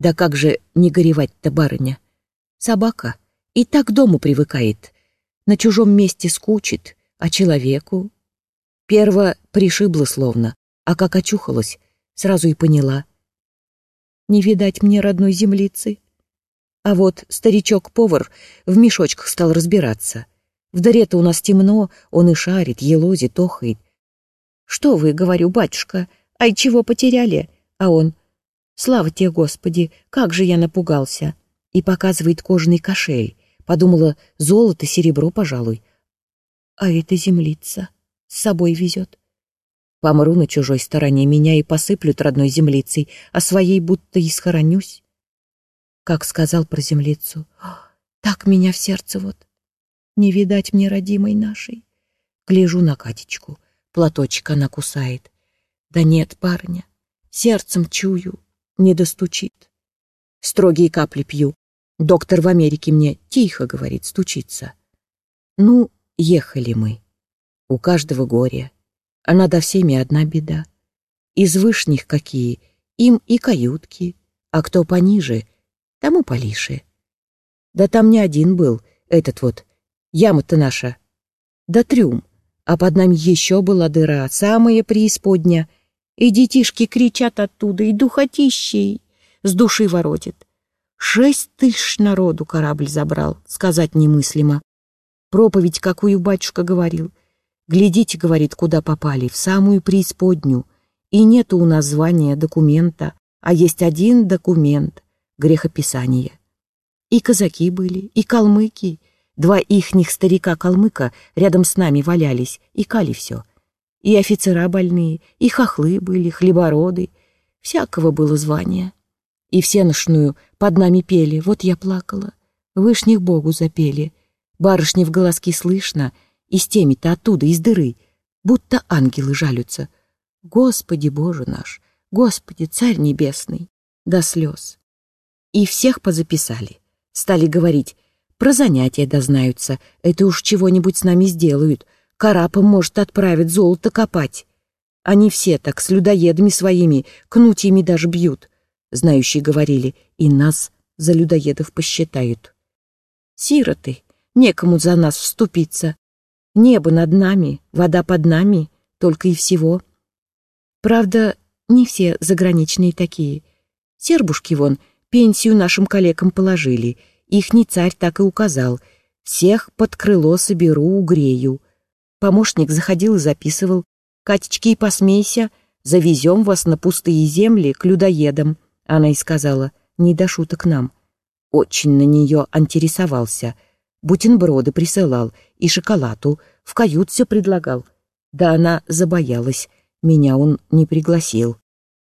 Да как же не горевать-то, барыня? Собака и так к дому привыкает, на чужом месте скучит, а человеку... Перво пришибла словно, а как очухалась, сразу и поняла. Не видать мне родной землицы. А вот старичок-повар в мешочках стал разбираться. В даре-то у нас темно, он и шарит, елозит, охает. «Что вы, — говорю, батюшка, — ай, чего потеряли?» А он, «Слава тебе, Господи, как же я напугался!» И показывает кожаный кошель. Подумала, золото, серебро, пожалуй. А это землица с собой везет. Помру на чужой стороне, меня и посыплют родной землицей, а своей будто и схоронюсь как сказал про землицу. Так меня в сердце вот. Не видать мне родимой нашей. Гляжу на Катечку, платочек она кусает. Да нет, парня, сердцем чую, не достучит. Строгие капли пью. Доктор в Америке мне тихо, говорит, стучится. Ну, ехали мы. У каждого горе, а надо всеми одна беда. Из вышних какие, им и каютки, а кто пониже — тому полише. Да там не один был, этот вот, яма-то наша. Да трюм, а под нами еще была дыра, самая преисподня. И детишки кричат оттуда, и духотищей с души воротит. Шесть тысяч народу корабль забрал, сказать немыслимо. Проповедь, какую батюшка говорил. Глядите, говорит, куда попали, в самую преисподнюю. И нету у нас звания документа, а есть один документ грехописания. И казаки были, и калмыки. Два ихних старика-калмыка рядом с нами валялись и кали все. И офицера больные, и хохлы были, хлебороды. Всякого было звания. И всеношную под нами пели, вот я плакала. Вышних Богу запели. Барышни в голоски слышно, и с теми-то оттуда, из дыры, будто ангелы жалются. Господи Боже наш, Господи, Царь Небесный, до слез. И всех позаписали. Стали говорить, про занятия дознаются, это уж чего-нибудь с нами сделают. Карапом, может, отправить золото копать. Они все так с людоедами своими, кнутьями даже бьют. Знающие говорили, и нас за людоедов посчитают. Сироты, некому за нас вступиться. Небо над нами, вода под нами, только и всего. Правда, не все заграничные такие. Сербушки вон — Пенсию нашим коллегам положили. Ихний царь так и указал. Всех под крыло соберу, угрею. Помощник заходил и записывал. «Катечки, и посмейся, завезем вас на пустые земли к людоедам». Она и сказала, не до шуток нам. Очень на нее интересовался. Бутерброды присылал и шоколаду, в кают все предлагал. Да она забоялась, меня он не пригласил.